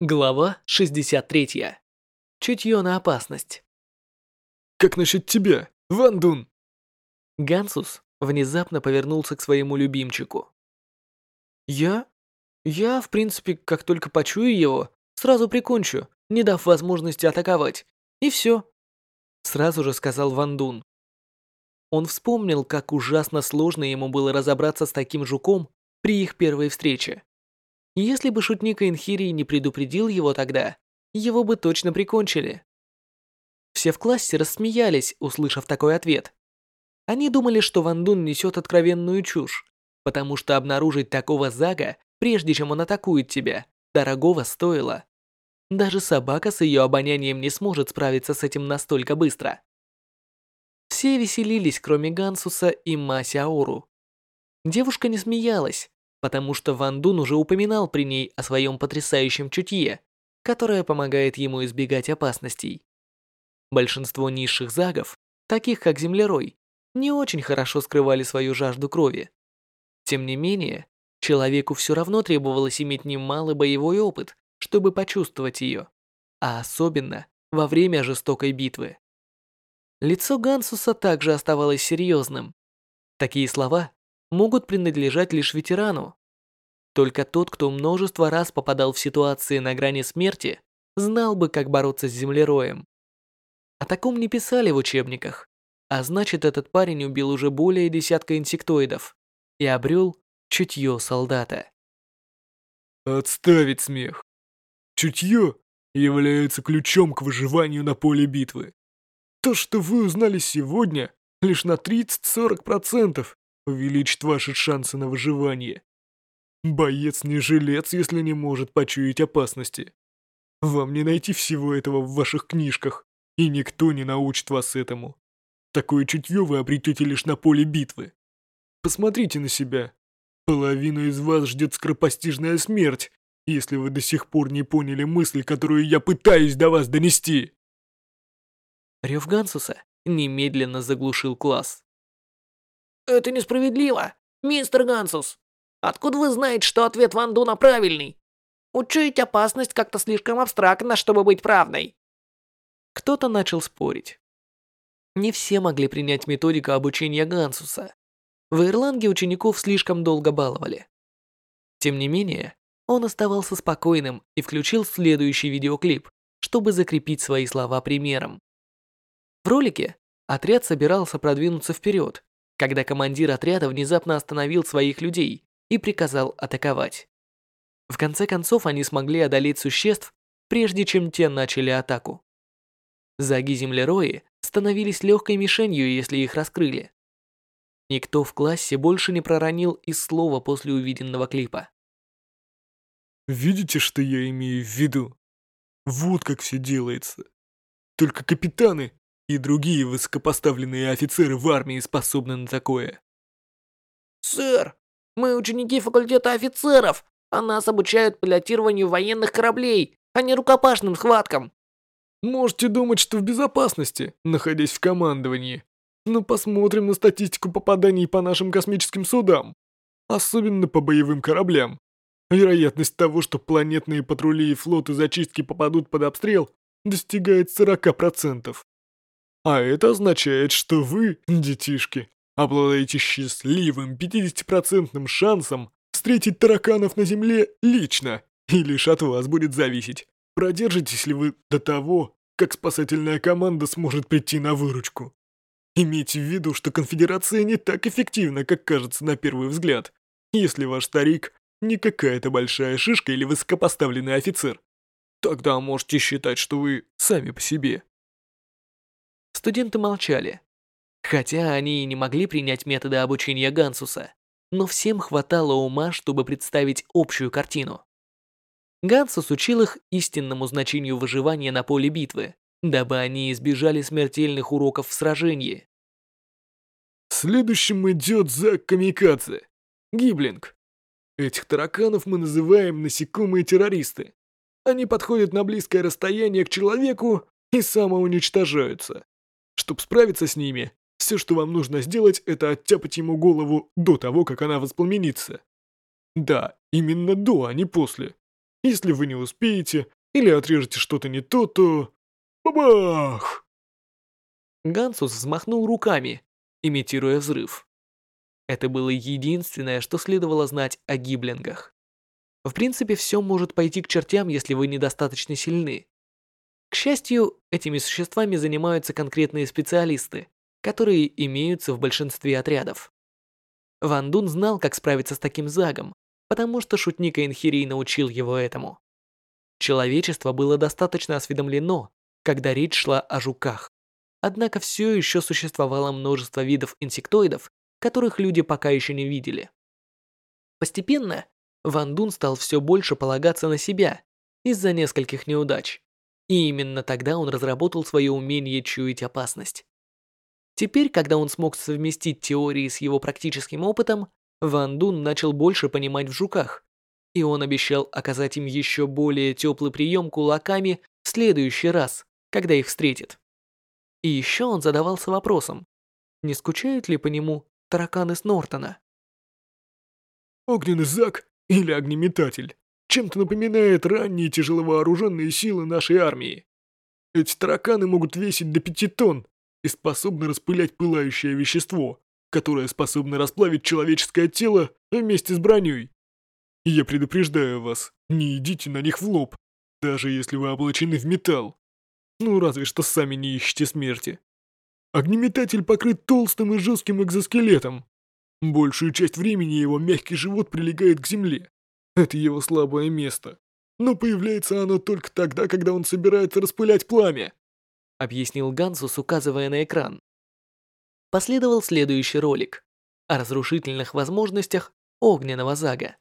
Глава 63. Чутье на опасность. «Как насчет тебя, Ван Дун?» Гансус внезапно повернулся к своему любимчику. «Я? Я, в принципе, как только почую его, сразу прикончу, не дав возможности атаковать. И все», — сразу же сказал Ван Дун. Он вспомнил, как ужасно сложно ему было разобраться с таким жуком при их первой встрече. Если бы шутник Энхирии не предупредил его тогда, его бы точно прикончили. Все в классе рассмеялись, услышав такой ответ. Они думали, что Ван Дун несет откровенную чушь, потому что обнаружить такого Зага, прежде чем он атакует тебя, дорогого стоило. Даже собака с ее обонянием не сможет справиться с этим настолько быстро. Все веселились, кроме Гансуса и Маси Аору. Девушка не смеялась, потому что Ван Дун уже упоминал при ней о своем потрясающем чутье, которое помогает ему избегать опасностей. Большинство низших загов, таких как Землерой, не очень хорошо скрывали свою жажду крови. Тем не менее, человеку все равно требовалось иметь немалый боевой опыт, чтобы почувствовать ее, а особенно во время жестокой битвы. Лицо Гансуса также оставалось серьезным. Такие слова могут принадлежать лишь ветерану. Только тот, кто множество раз попадал в ситуации на грани смерти, знал бы, как бороться с землероем. О таком не писали в учебниках, а значит, этот парень убил уже более десятка инсектоидов и обрел чутье солдата. Отставить смех. Чутье является ключом к выживанию на поле битвы. То, что вы узнали сегодня, лишь на 30-40% увеличит ваши шансы на выживание. Боец не жилец, если не может почуять опасности. Вам не найти всего этого в ваших книжках, и никто не научит вас этому. Такое чутье вы обретете лишь на поле битвы. Посмотрите на себя. Половину из вас ждет скоропостижная смерть, если вы до сих пор не поняли мысль, которую я пытаюсь до вас донести. Рев Гансуса немедленно заглушил класс. «Это несправедливо, мистер Гансус. Откуда вы знаете, что ответ Ван Дуна правильный? Учуять опасность как-то слишком абстрактно, чтобы быть правдой». Кто-то начал спорить. Не все могли принять методику обучения Гансуса. В Ирланге учеников слишком долго баловали. Тем не менее, он оставался спокойным и включил следующий видеоклип, чтобы закрепить свои слова примером. В ролике отряд собирался продвинуться вперед, когда командир отряда внезапно остановил своих людей и приказал атаковать. В конце концов они смогли одолеть существ, прежде чем те начали атаку. Заги-землерои становились легкой мишенью, если их раскрыли. Никто в классе больше не проронил и слова после увиденного клипа. Видите, что я имею в виду? Вот как все делается. Только капитаны и другие высокопоставленные офицеры в армии способны на такое. «Сэр, мы ученики факультета офицеров, а нас обучают пилотированию военных кораблей, а не рукопашным схваткам». Можете думать, что в безопасности, находясь в командовании. Но посмотрим на статистику попаданий по нашим космическим судам. Особенно по боевым кораблям. Вероятность того, что планетные патрули и флоты зачистки попадут под обстрел, достигает 40%. А это означает, что вы, детишки, обладаете счастливым 50% шансом встретить тараканов на Земле лично, и лишь от вас будет зависеть, продержитесь ли вы до того, как спасательная команда сможет прийти на выручку. Имейте в виду, что конфедерация не так эффективна, как кажется на первый взгляд, если ваш старик не какая-то большая шишка или высокопоставленный офицер. Тогда можете считать, что вы сами по себе. Студенты молчали. Хотя они и не могли принять методы обучения Гансуса, но всем хватало ума, чтобы представить общую картину. Гансус учил их истинному значению выживания на поле битвы, дабы они избежали смертельных уроков в сражении. Следующим идет Зак Камикадзе. Гиблинг. Этих тараканов мы называем насекомые-террористы. Они подходят на близкое расстояние к человеку и самоуничтожаются. Чтобы справиться с ними, все, что вам нужно сделать, это оттяпать ему голову до того, как она воспламенится. Да, именно до, а не после. Если вы не успеете или отрежете что-то не то, то... Бабах! Гансус взмахнул руками, имитируя взрыв. Это было единственное, что следовало знать о гиблингах. В принципе, все может пойти к чертям, если вы недостаточно сильны. К счастью, этими существами занимаются конкретные специалисты, которые имеются в большинстве отрядов. Ван Дун знал, как справиться с таким загом, потому что шутник Энхирий научил его этому. Человечество было достаточно осведомлено, когда речь шла о жуках. Однако все еще существовало множество видов инсектоидов, которых люди пока еще не видели. Постепенно Ван Дун стал все больше полагаться на себя из-за нескольких неудач. И именно тогда он разработал свое умение чуять опасность. Теперь, когда он смог совместить теории с его практическим опытом, Ван Дун начал больше понимать в жуках, и он обещал оказать им еще более теплый прием кулаками в следующий раз, когда их встретит. И еще он задавался вопросом, не скучают ли по нему тараканы с Нортона? Огненный Зак или огнеметатель чем-то напоминает ранние тяжеловооруженные силы нашей армии. Эти тараканы могут весить до пяти тонн и способны распылять пылающее вещество, которое способно расплавить человеческое тело вместе с броней. Я предупреждаю вас, не идите на них в лоб, даже если вы облачены в металл. Ну, разве что сами не ищете смерти. Огнеметатель покрыт толстым и жестким экзоскелетом. Большую часть времени его мягкий живот прилегает к земле. Это его слабое место. Но появляется оно только тогда, когда он собирается распылять пламя. Объяснил Гансус, указывая на экран. Последовал следующий ролик о разрушительных возможностях огненного зага.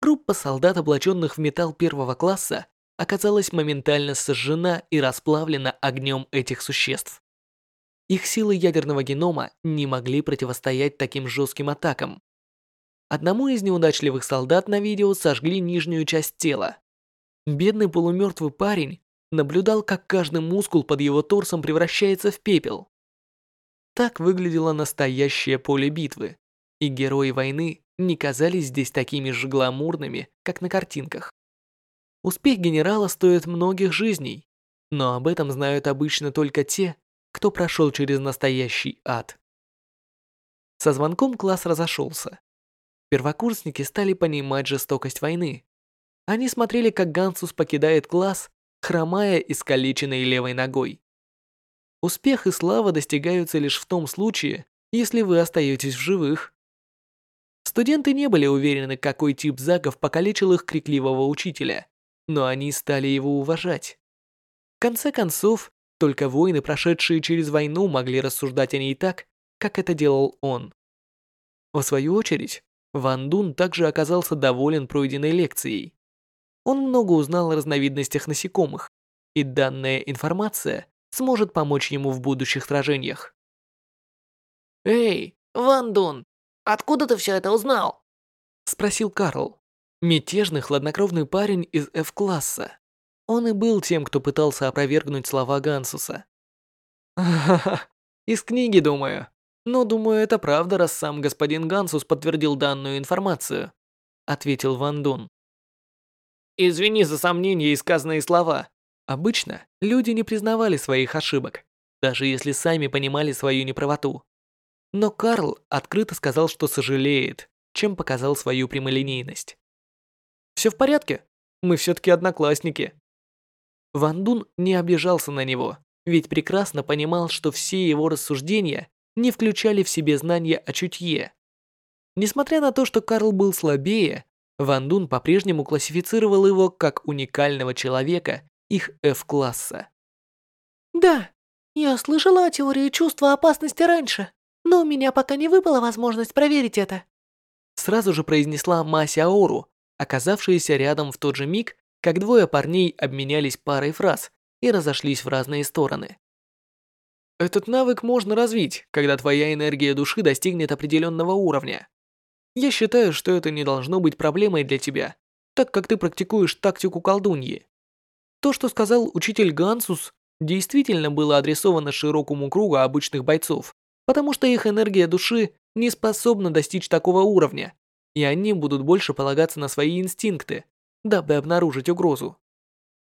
Группа солдат, облаченных в металл первого класса, оказалась моментально сожжена и расплавлена огнем этих существ. Их силы ядерного генома не могли противостоять таким жестким атакам. Одному из неудачливых солдат на видео сожгли нижнюю часть тела. Бедный полумертвый парень наблюдал, как каждый мускул под его торсом превращается в пепел. Так выглядело настоящее поле битвы, и герои войны не казались здесь такими же гламурными, как на картинках. Успех генерала стоит многих жизней, но об этом знают обычно только те, кто прошел через настоящий ад. Со звонком класс разошелся. Первокурсники стали понимать жестокость войны. Они смотрели, как Гансус покидает класс, хромая и скалеченной левой ногой. Успех и слава достигаются лишь в том случае, если вы остаетесь в живых. Студенты не были уверены, какой тип загов покалечил их крикливого учителя, но они стали его уважать. В конце концов, только воины, прошедшие через войну, могли рассуждать о ней так, как это делал он. В свою очередь, Ван Дун также оказался доволен пройденной лекцией. Он много узнал о разновидностях насекомых, и данная информация сможет помочь ему в будущих сражениях. «Эй, Ван Дун, откуда ты все это узнал?» Спросил Карл, мятежный хладнокровный парень из F-класса. Он и был тем, кто пытался опровергнуть слова Гансуса. «Ха-ха, из книги, думаю. Но думаю, это правда, раз сам господин Гансус подтвердил данную информацию», ответил Ван Дун. «Извини за сомнения и сказанные слова». Обычно люди не признавали своих ошибок, даже если сами понимали свою неправоту. Но Карл открыто сказал, что сожалеет, чем показал свою прямолинейность. «Все в порядке? Мы все-таки одноклассники», Ван Дун не обижался на него, ведь прекрасно понимал, что все его рассуждения не включали в себе знания о чутье. Несмотря на то, что Карл был слабее, Ван Дун по-прежнему классифицировал его как уникального человека их F-класса. «Да, я слышала о теории чувства опасности раньше, но у меня пока не выпала возможность проверить это», сразу же произнесла Мася Аору, оказавшаяся рядом в тот же миг, как двое парней обменялись парой фраз и разошлись в разные стороны. Этот навык можно развить, когда твоя энергия души достигнет определенного уровня. Я считаю, что это не должно быть проблемой для тебя, так как ты практикуешь тактику колдуньи. То, что сказал учитель Гансус, действительно было адресовано широкому кругу обычных бойцов, потому что их энергия души не способна достичь такого уровня, и они будут больше полагаться на свои инстинкты, дабы обнаружить угрозу.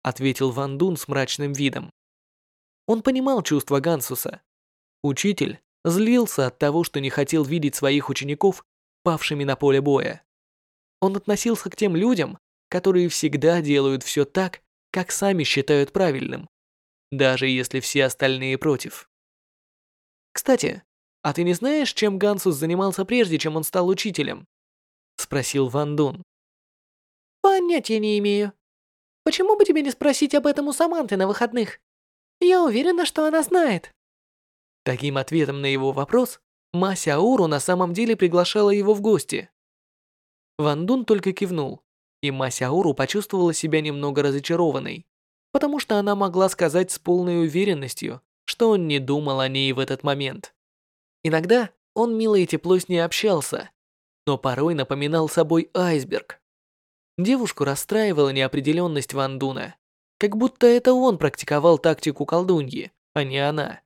Ответил Ван Дун с мрачным видом. Он понимал чувства Гансуса. Учитель злился от того, что не хотел видеть своих учеников павшими на поле боя. Он относился к тем людям, которые всегда делают все так, как сами считают правильным, даже если все остальные против. Кстати, а ты не знаешь, чем Гансус занимался прежде, чем он стал учителем? Спросил Ван Дун. Понятия не имею. Почему бы тебе не спросить об этом у Саманты на выходных? Я уверена, что она знает. Таким ответом на его вопрос Мася Ауру на самом деле приглашала его в гости. Ван Дун только кивнул, и Мася Ауру почувствовала себя немного разочарованной, потому что она могла сказать с полной уверенностью, что он не думал о ней в этот момент. Иногда он мило и тепло с ней общался, но порой напоминал собой айсберг. Девушку расстраивала неопределенность Ван Дуна, как будто это он практиковал тактику колдуньи, а не она.